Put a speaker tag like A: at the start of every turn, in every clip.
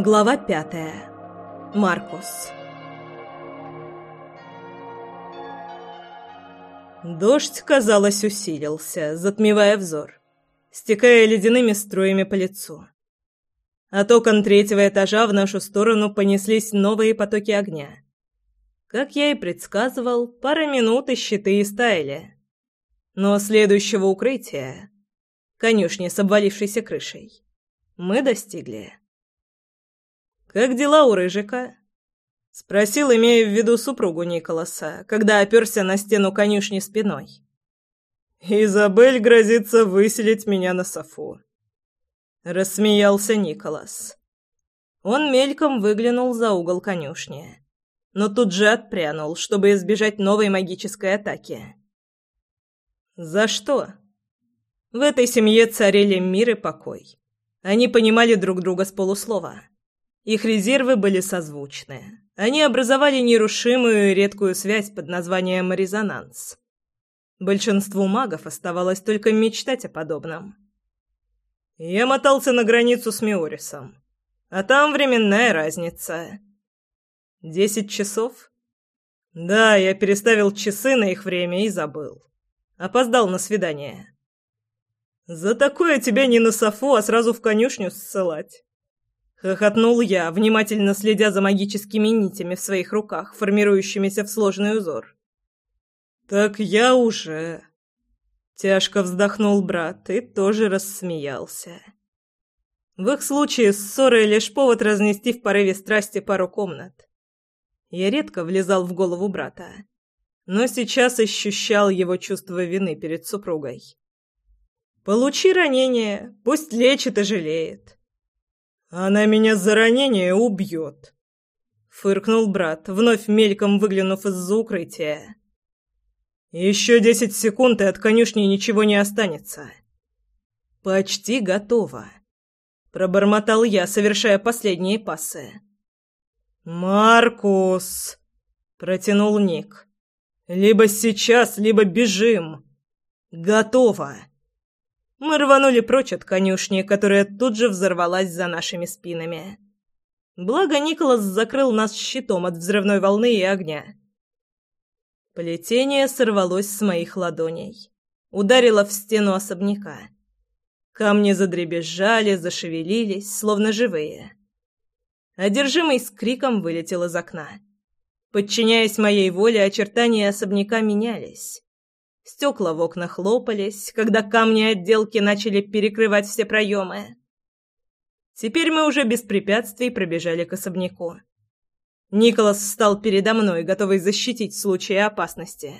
A: Глава пятая. Маркус. Дождь, казалось, усилился, затмевая взор, стекая ледяными струями по лицу. От окон третьего этажа в нашу сторону понеслись новые потоки огня. Как я и предсказывал, пара минут и щиты истаяли. Но следующего укрытия, конюшни с обвалившейся крышей, мы достигли. «Как дела у Рыжика?» Спросил, имея в виду супругу Николаса, когда оперся на стену конюшни спиной. «Изабель грозится выселить меня на софу». Рассмеялся Николас. Он мельком выглянул за угол конюшни, но тут же отпрянул, чтобы избежать новой магической атаки. «За что?» В этой семье царили мир и покой. Они понимали друг друга с полуслова. Их резервы были созвучны. Они образовали нерушимую и редкую связь под названием резонанс. Большинству магов оставалось только мечтать о подобном. Я мотался на границу с Миорисом. А там временная разница. Десять часов? Да, я переставил часы на их время и забыл. Опоздал на свидание. За такое тебя не на софу, а сразу в конюшню ссылать. Хохотнул я, внимательно следя за магическими нитями в своих руках, формирующимися в сложный узор. «Так я уже...» Тяжко вздохнул брат и тоже рассмеялся. В их случае ссоры лишь повод разнести в порыве страсти пару комнат. Я редко влезал в голову брата, но сейчас ощущал его чувство вины перед супругой. «Получи ранение, пусть лечит и жалеет. «Она меня за ранение убьет!» Фыркнул брат, вновь мельком выглянув из-за укрытия. «Еще десять секунд, и от конюшни ничего не останется». «Почти готово», — пробормотал я, совершая последние пассы. «Маркус!» — протянул Ник. «Либо сейчас, либо бежим!» «Готово!» Мы рванули прочь от конюшни, которая тут же взорвалась за нашими спинами. Благо Николас закрыл нас щитом от взрывной волны и огня. Плетение сорвалось с моих ладоней. Ударило в стену особняка. Камни задребезжали, зашевелились, словно живые. Одержимый с криком вылетел из окна. Подчиняясь моей воле, очертания особняка менялись. Стекла в окнах лопались, когда камни отделки начали перекрывать все проемы. Теперь мы уже без препятствий пробежали к особняку. Николас встал передо мной, готовый защитить в случае опасности.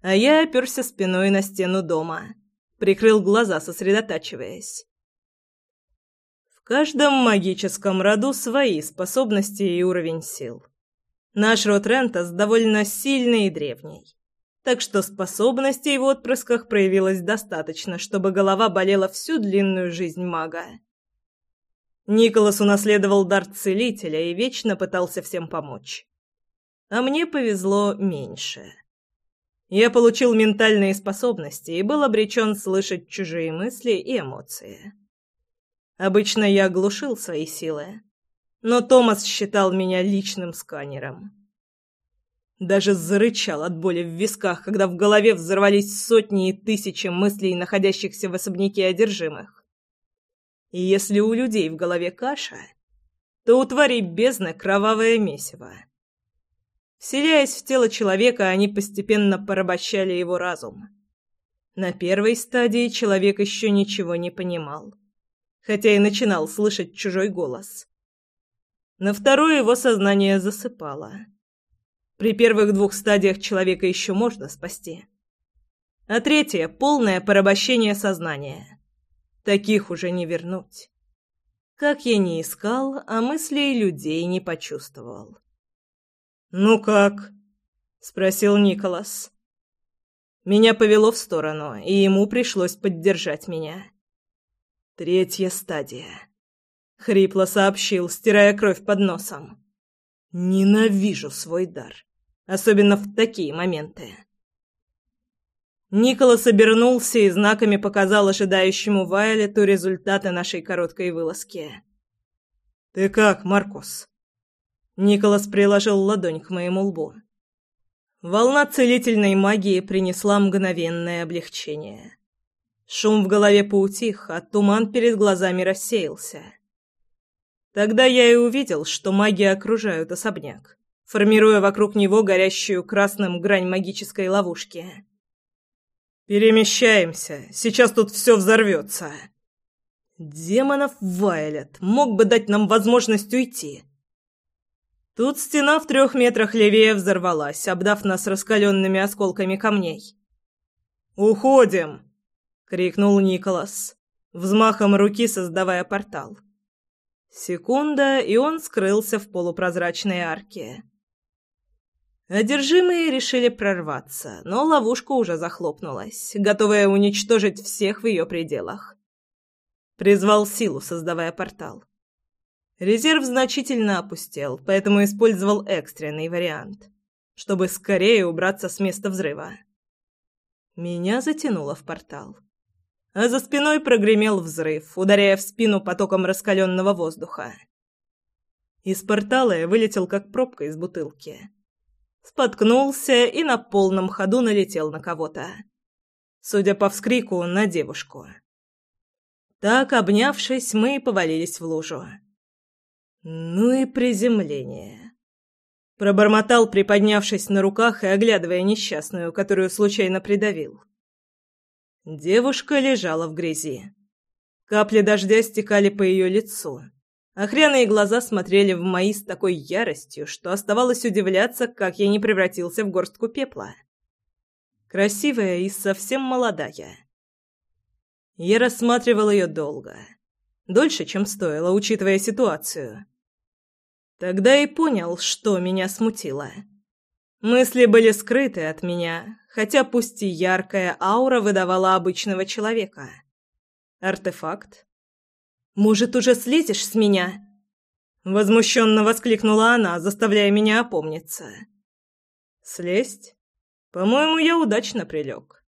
A: А я оперся спиной на стену дома, прикрыл глаза, сосредотачиваясь. В каждом магическом роду свои способности и уровень сил. Наш род Рентас довольно сильный и древний так что способностей в отпрысках проявилось достаточно, чтобы голова болела всю длинную жизнь мага. Николас унаследовал дар целителя и вечно пытался всем помочь. А мне повезло меньше. Я получил ментальные способности и был обречен слышать чужие мысли и эмоции. Обычно я глушил свои силы, но Томас считал меня личным сканером. Даже зарычал от боли в висках, когда в голове взорвались сотни и тысячи мыслей, находящихся в особняке одержимых. И если у людей в голове каша, то у тварей бездна кровавое месиво. Вселяясь в тело человека, они постепенно порабощали его разум. На первой стадии человек еще ничего не понимал, хотя и начинал слышать чужой голос. На второй его сознание засыпало. При первых двух стадиях человека еще можно спасти. А третье — полное порабощение сознания. Таких уже не вернуть. Как я не искал, а мыслей людей не почувствовал. «Ну как?» — спросил Николас. Меня повело в сторону, и ему пришлось поддержать меня. «Третья стадия», — хрипло сообщил, стирая кровь под носом. «Ненавижу свой дар особенно в такие моменты. Николас обернулся и знаками показал ожидающему Вайлету результаты нашей короткой вылазки. «Ты как, Маркус?» Николас приложил ладонь к моему лбу. Волна целительной магии принесла мгновенное облегчение. Шум в голове поутих, а туман перед глазами рассеялся. Тогда я и увидел, что маги окружают особняк, формируя вокруг него горящую красным грань магической ловушки. «Перемещаемся, сейчас тут все взорвется!» «Демонов Вайлет мог бы дать нам возможность уйти!» Тут стена в трех метрах левее взорвалась, обдав нас раскаленными осколками камней. «Уходим!» — крикнул Николас, взмахом руки создавая портал. Секунда, и он скрылся в полупрозрачной арке. Одержимые решили прорваться, но ловушка уже захлопнулась, готовая уничтожить всех в ее пределах. Призвал силу, создавая портал. Резерв значительно опустел, поэтому использовал экстренный вариант, чтобы скорее убраться с места взрыва. Меня затянуло в портал а за спиной прогремел взрыв, ударяя в спину потоком раскаленного воздуха. Из портала я вылетел, как пробка из бутылки. Споткнулся и на полном ходу налетел на кого-то. Судя по вскрику, на девушку. Так, обнявшись, мы повалились в лужу. Ну и приземление. Пробормотал, приподнявшись на руках и оглядывая несчастную, которую случайно придавил. Девушка лежала в грязи. Капли дождя стекали по ее лицу. Охряные глаза смотрели в мои с такой яростью, что оставалось удивляться, как я не превратился в горстку пепла. Красивая и совсем молодая. Я рассматривал ее долго. Дольше, чем стоило, учитывая ситуацию. Тогда и понял, что меня смутило. Мысли были скрыты от меня, хотя пусть и яркая аура выдавала обычного человека. Артефакт? «Может, уже слезешь с меня?» Возмущенно воскликнула она, заставляя меня опомниться. «Слезть? По-моему, я удачно прилег».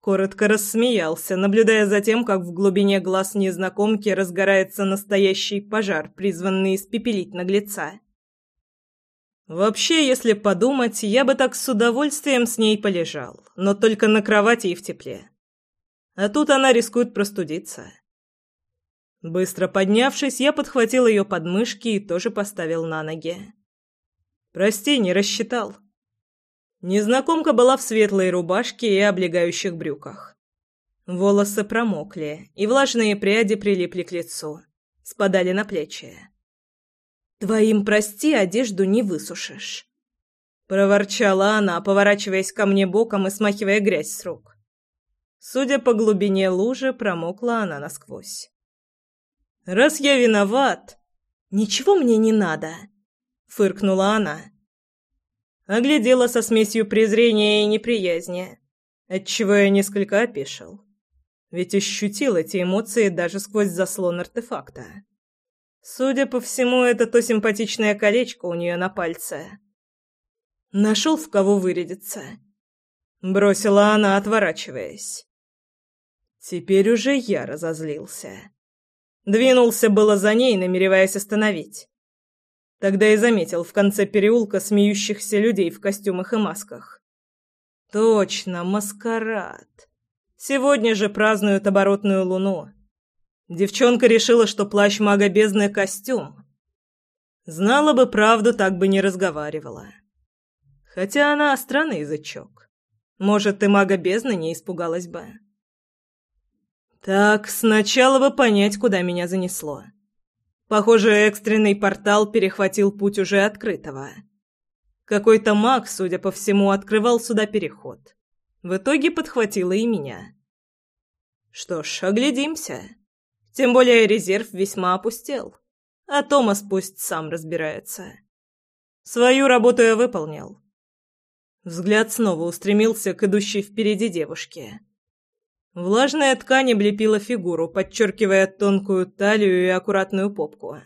A: Коротко рассмеялся, наблюдая за тем, как в глубине глаз незнакомки разгорается настоящий пожар, призванный испепелить наглеца. Вообще, если подумать, я бы так с удовольствием с ней полежал, но только на кровати и в тепле. А тут она рискует простудиться. Быстро поднявшись, я подхватил ее подмышки и тоже поставил на ноги. «Прости, не рассчитал». Незнакомка была в светлой рубашке и облегающих брюках. Волосы промокли, и влажные пряди прилипли к лицу, спадали на плечи. «Твоим, прости, одежду не высушишь», — проворчала она, поворачиваясь ко мне боком и смахивая грязь с рук. Судя по глубине лужи, промокла она насквозь. «Раз я виноват...» «Ничего мне не надо», — фыркнула она. Оглядела со смесью презрения и неприязни, отчего я несколько опешил. Ведь ощутил эти эмоции даже сквозь заслон артефакта. Судя по всему, это то симпатичное колечко у нее на пальце. Нашел в кого вырядиться. Бросила она, отворачиваясь. Теперь уже я разозлился. Двинулся было за ней, намереваясь остановить. Тогда и заметил в конце переулка смеющихся людей в костюмах и масках. Точно, маскарад. Сегодня же празднуют оборотную луну. Девчонка решила, что плащ мага бездны — костюм. Знала бы правду, так бы не разговаривала. Хотя она странный язычок. Может, и мага бездны не испугалась бы. Так, сначала бы понять, куда меня занесло. Похоже, экстренный портал перехватил путь уже открытого. Какой-то маг, судя по всему, открывал сюда переход. В итоге подхватило и меня. Что ж, оглядимся. Тем более резерв весьма опустел. А Томас пусть сам разбирается. Свою работу я выполнил. Взгляд снова устремился к идущей впереди девушке. Влажная ткань облепила фигуру, подчеркивая тонкую талию и аккуратную попку.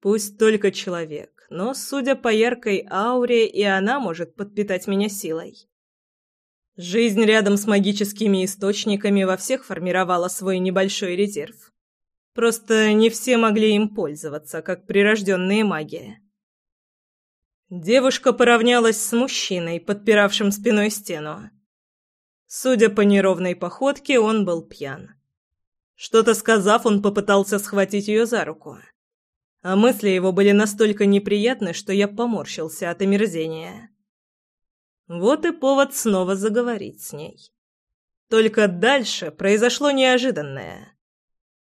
A: Пусть только человек, но, судя по яркой ауре, и она может подпитать меня силой. Жизнь рядом с магическими источниками во всех формировала свой небольшой резерв. Просто не все могли им пользоваться, как прирожденные маги. Девушка поравнялась с мужчиной, подпиравшим спиной стену. Судя по неровной походке, он был пьян. Что-то сказав, он попытался схватить ее за руку. А мысли его были настолько неприятны, что я поморщился от омерзения. Вот и повод снова заговорить с ней. Только дальше произошло неожиданное.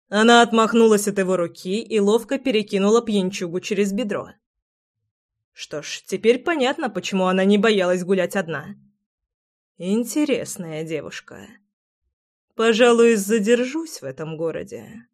A: Она отмахнулась от его руки и ловко перекинула пьянчугу через бедро. Что ж, теперь понятно, почему она не боялась гулять одна. Интересная девушка. Пожалуй, задержусь в этом городе.